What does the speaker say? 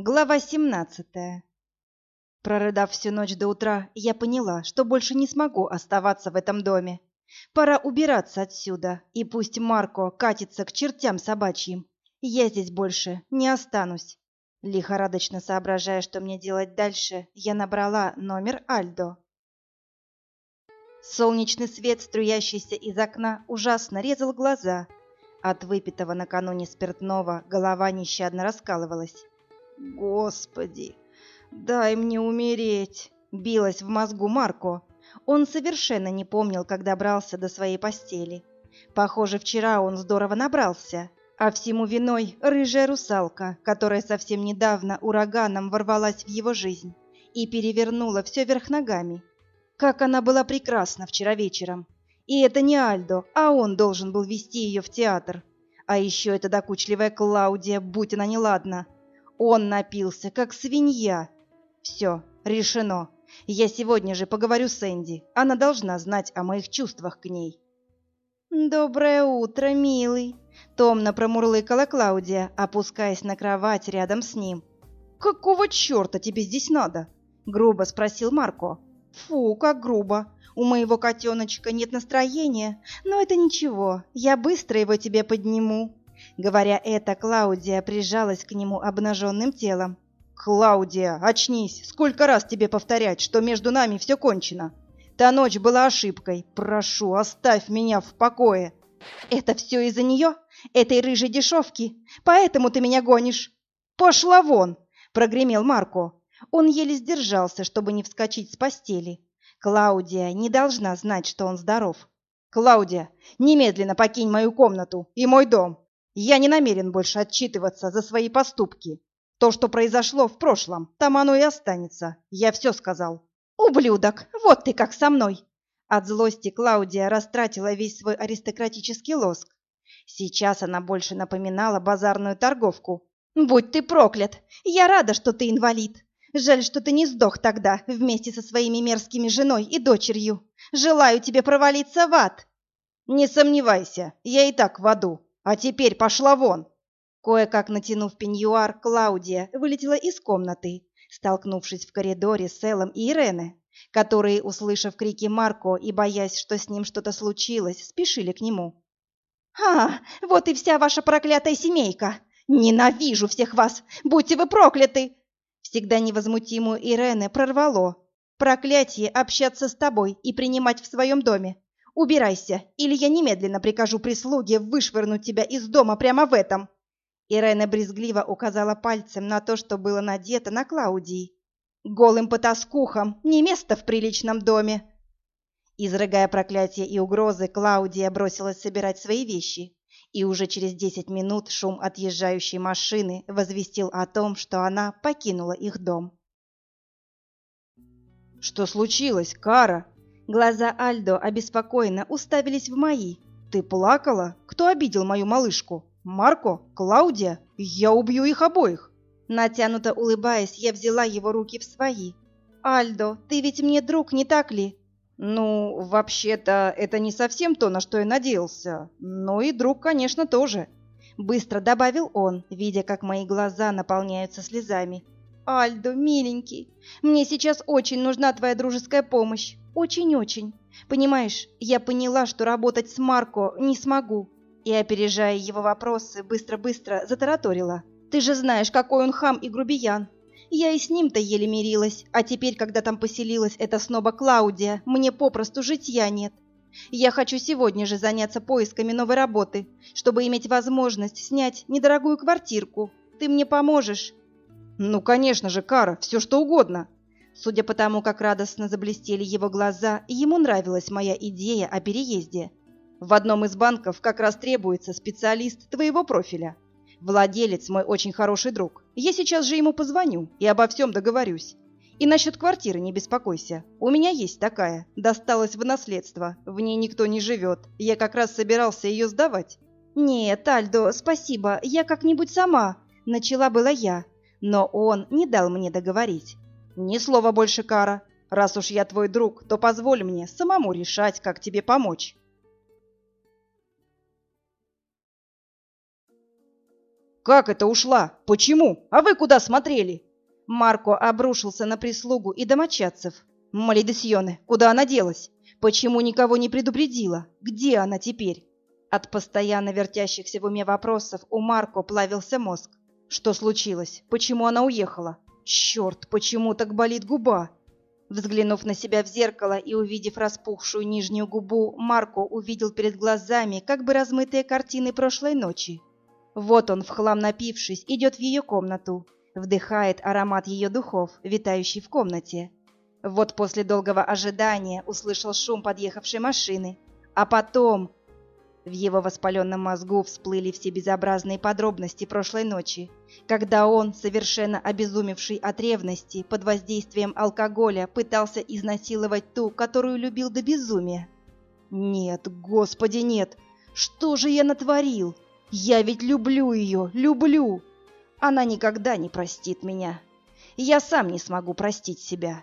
Глава 17. Прорыдав всю ночь до утра, я поняла, что больше не смогу оставаться в этом доме. Пора убираться отсюда, и пусть Марко катится к чертям собачьим. Я здесь больше не останусь. Лихорадочно соображая, что мне делать дальше, я набрала номер Альдо. Солнечный свет, струящийся из окна, ужасно резал глаза. От выпитого накануне спиртного голова нещадно раскалывалась. Господи, дай мне умереть, билась в мозгу Марко. Он совершенно не помнил, как добрался до своей постели. Похоже, вчера он здорово набрался, а всему виной рыжая русалка, которая совсем недавно ураганом ворвалась в его жизнь и перевернула все вверх ногами. Как она была прекрасна вчера вечером. И это не Альдо, а он должен был вести ее в театр. А еще эта докучливая Клаудия, будь она неладна. Он напился, как свинья. Все, решено. Я сегодня же поговорю с Энди. Она должна знать о моих чувствах к ней. «Доброе утро, милый!» — томно промурлыкала Клаудия, опускаясь на кровать рядом с ним. «Какого черта тебе здесь надо?» — грубо спросил Марко. «Фу, как грубо! У моего котеночка нет настроения, но это ничего, я быстро его тебе подниму. Говоря это, Клаудия прижалась к нему обнаженным телом. «Клаудия, очнись! Сколько раз тебе повторять, что между нами все кончено? Та ночь была ошибкой. Прошу, оставь меня в покое!» «Это все из-за нее? Этой рыжей дешевки? Поэтому ты меня гонишь?» «Пошла вон!» — прогремел Марко. Он еле сдержался, чтобы не вскочить с постели. Клаудия не должна знать, что он здоров. «Клаудия, немедленно покинь мою комнату и мой дом. Я не намерен больше отчитываться за свои поступки. То, что произошло в прошлом, там оно и останется. Я все сказал. Ублюдок, вот ты как со мной. От злости Клаудия растратила весь свой аристократический лоск. Сейчас она больше напоминала базарную торговку. Будь ты проклят! Я рада, что ты инвалид. Жаль, что ты не сдох тогда вместе со своими мерзкими женой и дочерью. Желаю тебе провалиться в ад. Не сомневайся, я и так в аду. А теперь пошла вон!» Кое-как натянув пеньюар, Клаудия вылетела из комнаты, столкнувшись в коридоре с Эллом и Ирене, которые, услышав крики Марко и боясь, что с ним что-то случилось, спешили к нему. «А, вот и вся ваша проклятая семейка! Ненавижу всех вас! Будьте вы прокляты!» Всегда невозмутимую Ирене прорвало. «Проклятие общаться с тобой и принимать в своем доме! Убирайся, или я немедленно прикажу прислуге вышвырнуть тебя из дома прямо в этом!» Ирена брезгливо указала пальцем на то, что было надето на Клаудии. «Голым потаскухам не место в приличном доме!» Изрыгая проклятия и угрозы, Клаудия бросилась собирать свои вещи, и уже через десять минут шум отъезжающей машины возвестил о том, что она покинула их дом. «Что случилось, Кара?» Глаза Альдо обеспокоенно уставились в мои. «Ты плакала? Кто обидел мою малышку? Марко? Клаудия? Я убью их обоих!» Натянуто улыбаясь, я взяла его руки в свои. «Альдо, ты ведь мне друг, не так ли?» «Ну, вообще-то, это не совсем то, на что я надеялся. Но и друг, конечно, тоже». Быстро добавил он, видя, как мои глаза наполняются слезами. «Альдо, миленький, мне сейчас очень нужна твоя дружеская помощь. Очень-очень. Понимаешь, я поняла, что работать с Марко не смогу. И, опережая его вопросы, быстро-быстро затараторила. Ты же знаешь, какой он хам и грубиян. Я и с ним-то еле мирилась, а теперь, когда там поселилась эта сноба Клаудия, мне попросту житья нет. Я хочу сегодня же заняться поисками новой работы, чтобы иметь возможность снять недорогую квартирку. Ты мне поможешь?» «Ну, конечно же, Кара, все что угодно!» Судя по тому, как радостно заблестели его глаза, ему нравилась моя идея о переезде. В одном из банков как раз требуется специалист твоего профиля. Владелец мой очень хороший друг. Я сейчас же ему позвоню и обо всем договорюсь. И насчет квартиры не беспокойся. У меня есть такая. Досталась в наследство. В ней никто не живет. Я как раз собирался ее сдавать. «Нет, Альдо, спасибо. Я как-нибудь сама». Начала была я, но он не дал мне договорить. «Ни слова больше, Кара. Раз уж я твой друг, то позволь мне самому решать, как тебе помочь». «Как это ушла? Почему? А вы куда смотрели?» Марко обрушился на прислугу и домочадцев. «Малидесьоне, куда она делась? Почему никого не предупредила? Где она теперь?» От постоянно вертящихся в уме вопросов у Марко плавился мозг. Что случилось? Почему она уехала? Черт, почему так болит губа? Взглянув на себя в зеркало и увидев распухшую нижнюю губу, Марко увидел перед глазами как бы размытые картины прошлой ночи. Вот он, в хлам напившись, идет в ее комнату, вдыхает аромат ее духов, витающий в комнате. Вот после долгого ожидания услышал шум подъехавшей машины, а потом в его воспаленном мозгу всплыли все безобразные подробности прошлой ночи, когда он, совершенно обезумевший от ревности, под воздействием алкоголя пытался изнасиловать ту, которую любил до безумия. Нет, господи, нет! Что же я натворил? Я ведь люблю ее, люблю! Она никогда не простит меня. Я сам не смогу простить себя.